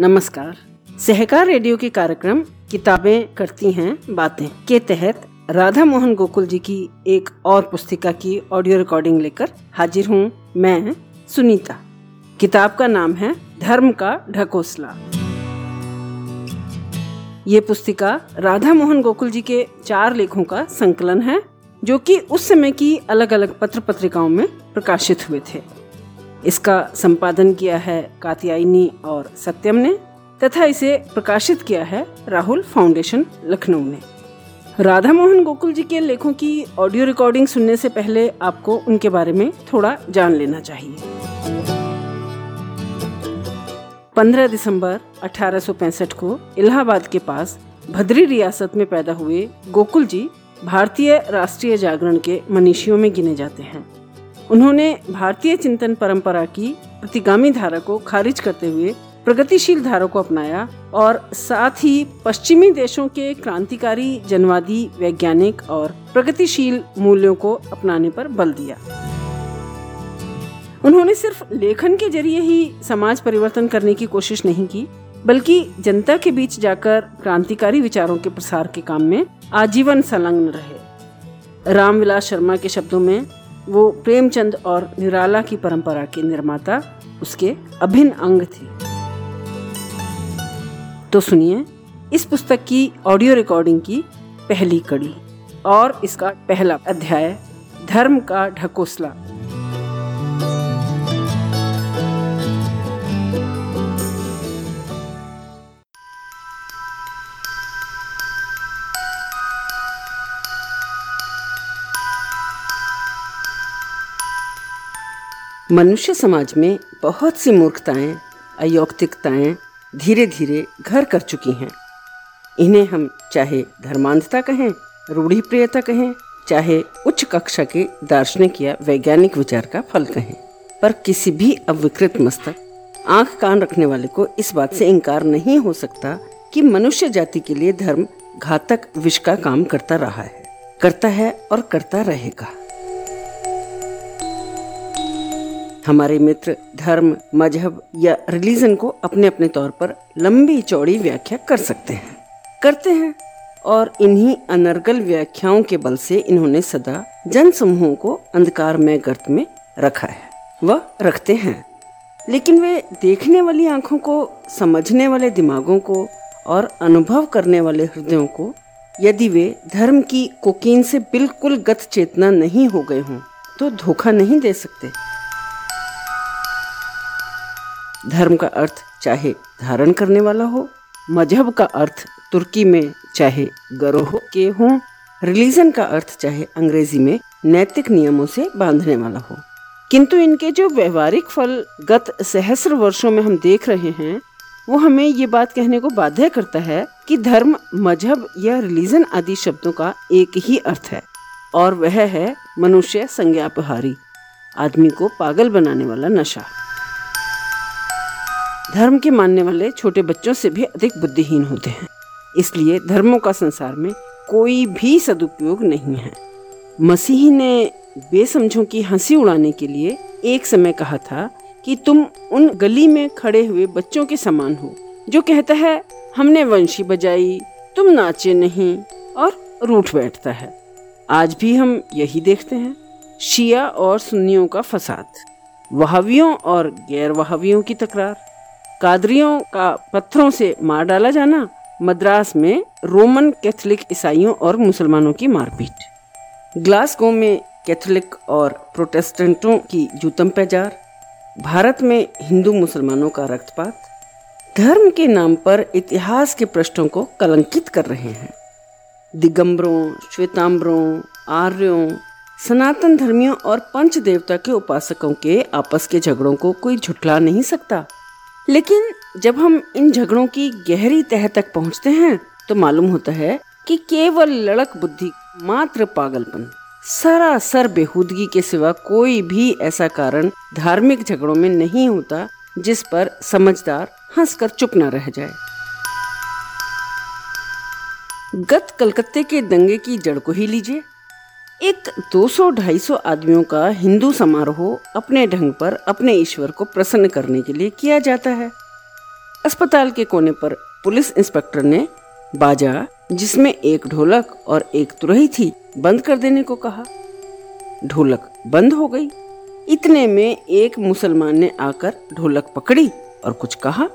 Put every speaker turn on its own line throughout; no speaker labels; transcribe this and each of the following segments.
नमस्कार। सहकार रेडियो के कार्यक्रम किताबें करती हैं बातें के तहत राधा मोहन गोकुल जी की एक और पुस्तिका की ऑडियो रिकॉर्डिंग लेकर हाजिर हूँ मैं, सुनीता। किताब का नाम है धर्म का ढकोसला। ये पुस्तिका राधा मोहन गोकुल जी के चार लेखों का संकलन है, जो कि उस समय की अलग अलग पत्र पत्रिकाओं में प्रकाशित हुए थे। इसका संपादन किया है कात्यायनी और सत्यम ने, तथा इसे प्रकाशित किया है राहुल फाउंडेशन, लखनऊ ने। राधा मोहन गोकुल जी के लेखों की ऑडियो रिकॉर्डिंग सुनने से पहले आपको उनके बारे में थोड़ा जान लेना चाहिए। 15 दिसंबर 1865 को इलाहाबाद के पास भद्री रियासत में पैदा हुए गोकुल जी भारतीय राष्ट्रीय जागरण के मनीषियों में गिने जाते हैं। उन्होंने भारतीय चिंतन परंपरा की प्रतिगामी धारा को खारिज करते हुए प्रगतिशील धारा को अपनाया और साथ ही पश्चिमी देशों के क्रांतिकारी, जनवादी, वैज्ञानिक और प्रगतिशील मूल्यों को अपनाने पर बल दिया। उन्होंने सिर्फ़ लेखन के ज़रिए ही समाज परिवर्तन करने की कोशिश नहीं की, बल्कि जनता के बीच जाकर क्रांतिकारी विचारों के प्रसार के काम में आजीवन संलग्न रहे। रामविलास शर्मा के शब्दों में वो प्रेमचंद और निराला की परंपरा के निर्माता, उसके अभिन्न अंग थे। तो सुनिए इस पुस्तक की ऑडियो रिकॉर्डिंग की पहली कड़ी और इसका पहला अध्याय, धर्म का ढकोसला। मनुष्य समाज में बहुत सी मूर्खताएँ, अयौक्तिकताएँ धीरे धीरे घर कर चुकी हैं। इन्हें हम चाहे धर्मांधता कहें रूढ़ी प्रियता कहें, चाहे उच्च कक्षा के दार्शनिक या वैज्ञानिक विचार का फल कहें, पर किसी भी अविकृत मस्तक, आँख कान रखने वाले को इस बात से इनकार नहीं हो सकता कि मनुष्य जाति के लिए धर्म घातक विष का काम करता रहा है, करता है और करता रहेगा। हमारे मित्र, धर्म, मज़हब या रिलीजन को अपने अपने तौर पर लंबी चौड़ी व्याख्या कर सकते हैं। करते हैं और इन्हीं अनर्गल व्याख्याओं के बल से इन्होंने सदा जन समूहों को अंधकार में गर्त में रखा है। वह रखते हैं। लेकिन वे देखने वाली आँखों को, समझने वाले दिमागों को और अनुभव करने वाले हृदयों को यदि वे धर्म की कोकीन से बिल्कुल गत चेतना नहीं हो गए हों तो धोखा नहीं दे सकते। धर्म का अर्थ चाहे धारण करने वाला हो, मज़हब का अर्थ तुर्की में चाहे गरोह के हो, रिलीजन का अर्थ चाहे अंग्रेज़ी में नैतिक नियमों से बांधने वाला हो। किंतु इनके जो व्यवहारिक फल गत सहस्र वर्षों में हम देख रहे हैं, वो हमें ये बात कहने को बाध्य करता है कि धर्म, मज़हब या रिलीजन आदि शब्दों का एक ही अर्थ है, और वह है मनुष्य संज्ञापहारी, आदमी को पागल बनाने वाला नशा। धर्म के मानने वाले छोटे बच्चों से भी अधिक बुद्धिहीन होते हैं। इसलिए धर्मों का संसार में कोई भी सदुपयोग नहीं है। मसीह ने बेसमझों की हँसी उड़ाने के लिए एक समय कहा था कि तुम उन गली में खड़े हुए बच्चों के समान हो, जो कहता है, हमने वंशी बजाई, तुम नाचे नहीं और रूठ बैठता है। आज भी हम यही देखते हैं, शिया और सुन्नियों का फसाद। वहावियों और गैर वहावियों की तकरार। कादरियों का पत्थरों से मार डाला जाना, मद्रास में रोमन कैथोलिक ईसाइयों और मुसलमानों की मारपीट। ग्लासगो में कैथोलिक और प्रोटेस्टेंटों की जूतम पैजार, भारत में हिंदू मुसलमानों का रक्तपात, धर्म के नाम पर इतिहास के पृष्ठों को कलंकित कर रहे हैं। दिगंबरों, श्वेतांबरों, आर्यों, सनातन धर्मियों और पंच देवता के उपासकों के आपस के झगड़ों को कोई झुठला नहीं सकता। लेकिन जब हम इन झगड़ों की गहरी तह तक पहुँचते हैं तो मालूम होता है कि केवल लड़क बुद्धि मात्र पागलपन। सरासर बेहूदगी के सिवा कोई भी ऐसा कारण धार्मिक झगड़ों में नहीं होता जिस पर समझदार हंसकर चुप न रह जाए। गत कलकत्ते के दंगे की जड़ को ही लीजिए। एक 200-250 आदमियों का हिंदू समारोह अपने ढंग पर अपने ईश्वर को प्रसन्न करने के लिए किया जाता है। अस्पताल के कोने पर पुलिस इंस्पेक्टर ने बाजा, जिसमें एक ढोलक और एक तुरही थी, बंद कर देने को कहा। ढोलक बंद हो गई। इतने में एक मुसलमान ने आकर ढोलक पकड़ी और कुछ कहा।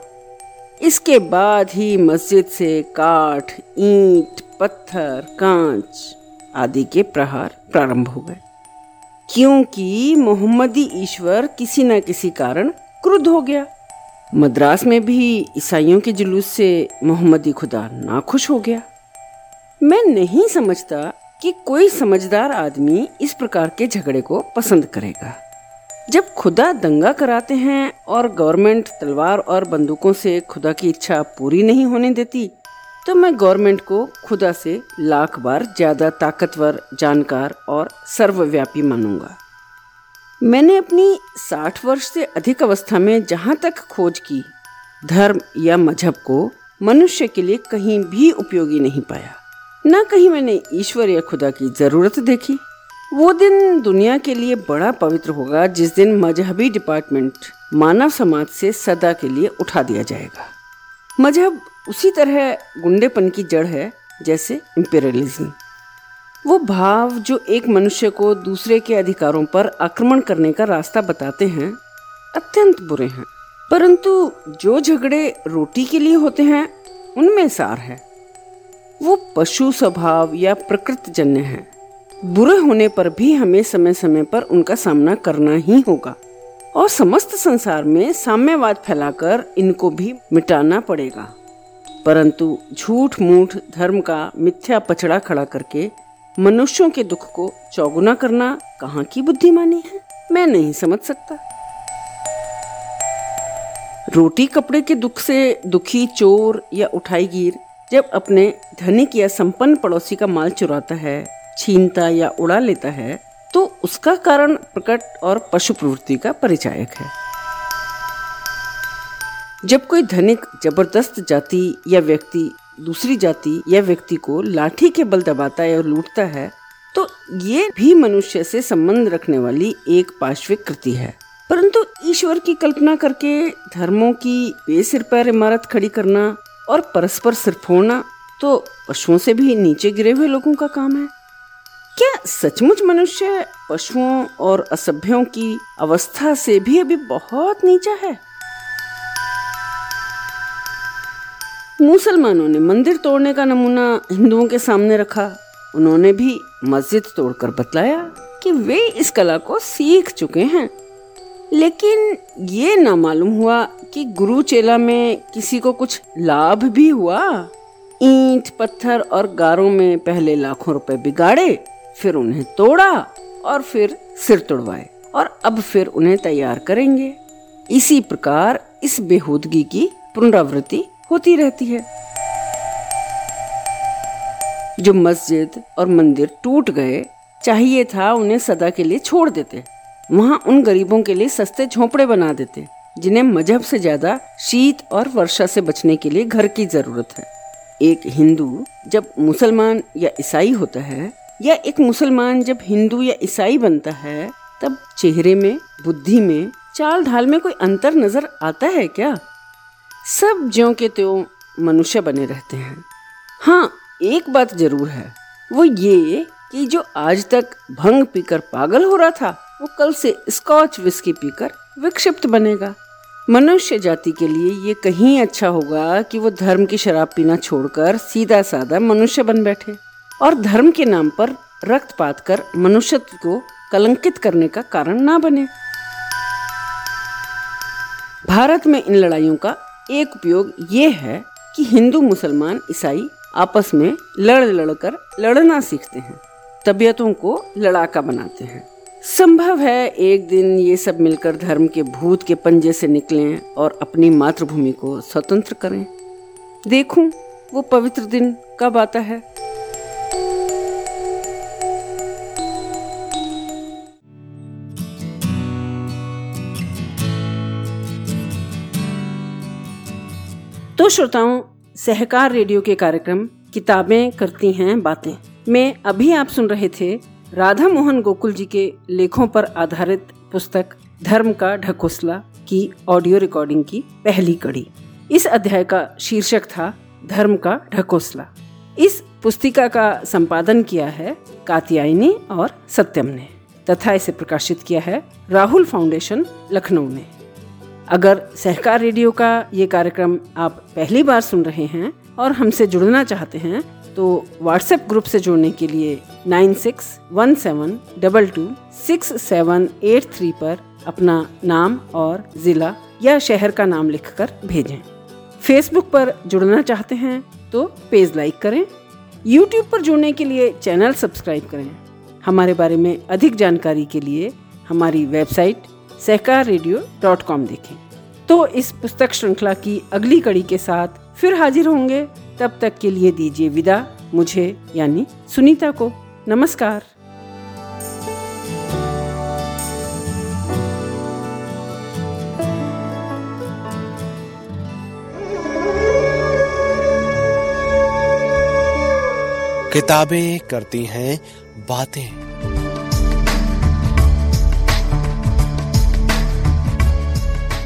इसके बाद ही मस्जिद से काठ, ईंट, पत्थर, कांच आदि के प्रहार प्रारंभ हो गए। क्योंकि मोहम्मदी ईश्वर किसी न किसी कारण क्रुद्ध हो गया। मद्रास में भी ईसाइयों के जुलूस से मोहम्मदी खुदा नाखुश हो गया। मैं नहीं समझता कि कोई समझदार आदमी इस प्रकार के झगड़े को पसंद करेगा। जब खुदा दंगा कराते हैं और गवर्नमेंट तलवार और बंदूकों से खुदा की इच्छा पूरी नहीं होने देती तो मैं गवर्नमेंट को खुदा से लाख बार ज़्यादा ताकतवर, जानकार और सर्वव्यापी मानूँगा। मैंने अपनी साठ वर्ष से अधिक अवस्था में जहाँ तक खोज की, धर्म या मज़हब को मनुष्य के लिए कहीं भी उपयोगी नहीं पाया। न कहीं मैंने ईश्वर या खुदा की ज़रूरत देखी। वो दिन दुनिया के लिए बड़ा पवित्र होगा, जिस दिन मजहबी डिपार्टमेंट मानव समाज से सदा के लिए उठा दिया जाएगा। मज़हब उसी तरह गुंडेपन की जड़ है जैसे इम्पेरियलिज्म वो भाव जो एक मनुष्य को दूसरे के अधिकारों पर आक्रमण करने का रास्ता बताते हैं, अत्यंत बुरे हैं। परंतु जो झगड़े रोटी के लिए होते हैं, उनमें सार है। वो पशु स्वभाव या प्रकृत जन्य है। बुरे होने पर भी हमें समय समय पर उनका सामना करना ही होगा और समस्त संसार में साम्यवाद फैलाकर इनको भी मिटाना पड़ेगा। परंतु झूठ मूठ धर्म का मिथ्या पचड़ा खड़ा करके मनुष्यों के दुख को चौगुना करना कहाँ की बुद्धिमानी है? मैं नहीं समझ सकता। रोटी कपड़े के दुख से दुखी चोर या उठाईगीर जब अपने धनिक या संपन्न पड़ोसी का माल चुराता है, छीनता या उड़ा लेता है तो उसका कारण प्रकट और पशु प्रवृत्ति का परिचायक है। जब कोई धनिक ज़बरदस्त जाति या व्यक्ति दूसरी जाति या व्यक्ति को लाठी के बल दबाता है और लूटता है तो ये भी मनुष्य से संबंध रखने वाली एक पार्श्विक कृति है। परंतु ईश्वर की कल्पना करके धर्मों की बेसिर पैर इमारत खड़ी करना और परस्पर सिर फोड़ना तो पशुओं से भी नीचे गिरे हुए लोगों का काम है। क्या सचमुच मनुष्य पशुओं और असभ्यों की अवस्था से भी अभी बहुत नीचा है? मुसलमानों ने मंदिर तोड़ने का नमूना हिंदुओं के सामने रखा। उन्होंने भी मस्जिद तोड़कर बतलाया कि वे इस कला को सीख चुके हैं। लेकिन ये ना मालूम हुआ कि गुरु चेला में किसी को कुछ लाभ भी हुआ। ईंट, पत्थर और गारों में पहले लाखों रुपए बिगाड़े, फिर उन्हें तोड़ा और फिर सिर तोड़वाए और अब फिर उन्हें तैयार करेंगे। इसी प्रकार इस बेहूदगी की पुनरावृत्ति होती रहती है। जो मस्जिद और मंदिर टूट गए, चाहिए था उन्हें सदा के लिए छोड़ देते। वहाँ उन गरीबों के लिए सस्ते झोंपड़े बना देते, जिन्हें मज़हब से ज़्यादा शीत और वर्षा से बचने के लिए घर की ज़रूरत है। एक हिंदू जब मुसलमान या ईसाई होता है, या एक मुसलमान जब हिंदू या ईसाई बनता है, तब चेहरे में, बुद्धि में, चाल ढाल में कोई अंतर नज़र आता है क्या? सब ज्यो के त्यों मनुष्य बने रहते हैं। हाँ एक बात ज़रूर है। वो ये कि जो आज तक भंग पीकर पागल हो रहा था, वो कल से स्कॉच विस्की पीकर विक्षिप्त बनेगा। मनुष्य जाति के लिए ये कहीं अच्छा होगा कि वो धर्म की शराब पीना छोड़कर सीधा साधा मनुष्य बन बैठे और धर्म के नाम पर रक्तपात कर मनुष्यत्व को कलंकित करने का कारण ना बने। भारत में इन लड़ाइयों का एक उपयोग ये है कि हिंदू मुसलमान ईसाई आपस में लड़ लड़कर लड़ना सीखते हैं, तबीयतों को लड़ाका बनाते हैं। संभव है एक दिन ये सब मिलकर धर्म के भूत के पंजे से निकलें और अपनी मातृभूमि को स्वतंत्र करें। देखूँ, वो पवित्र दिन कब आता है? तो श्रोताओं, सहकार रेडियो के कार्यक्रम किताबें करती हैं बातें। में अभी आप सुन रहे थे राधा मोहन गोकुल जी के लेखों पर आधारित पुस्तक धर्म का ढकोसला की ऑडियो रिकॉर्डिंग की पहली कड़ी। इस अध्याय का शीर्षक था धर्म का ढकोसला। इस पुस्तिका का संपादन किया है कात्यायनी और सत्यम ने, तथा इसे प्रकाशित किया है राहुल फाउंडेशन लखनऊ ने अगर सहकार रेडियो का ये कार्यक्रम आप पहली बार सुन रहे हैं और हमसे जुड़ना चाहते हैं तो व्हाट्सएप ग्रुप से जुड़ने के लिए nine six one seven double two six seven eight three पर अपना नाम और ज़िला या शहर का नाम लिखकर भेजें। फेसबुक पर जुड़ना चाहते हैं तो पेज लाइक करें। यूट्यूब पर जुड़ने के लिए चैनल सब्सक्राइब करें। हमारे बारे में अधिक जानकारी के लिए हमारी website Sahakar radio dot com देखें। तो इस पुस्तक श्रृंखला की अगली कड़ी के साथ फिर हाजिर होंगे। तब तक के लिए दीजिए विदा। मुझे यानी सुनीता को नमस्कार।
किताबें करती हैं, बातें।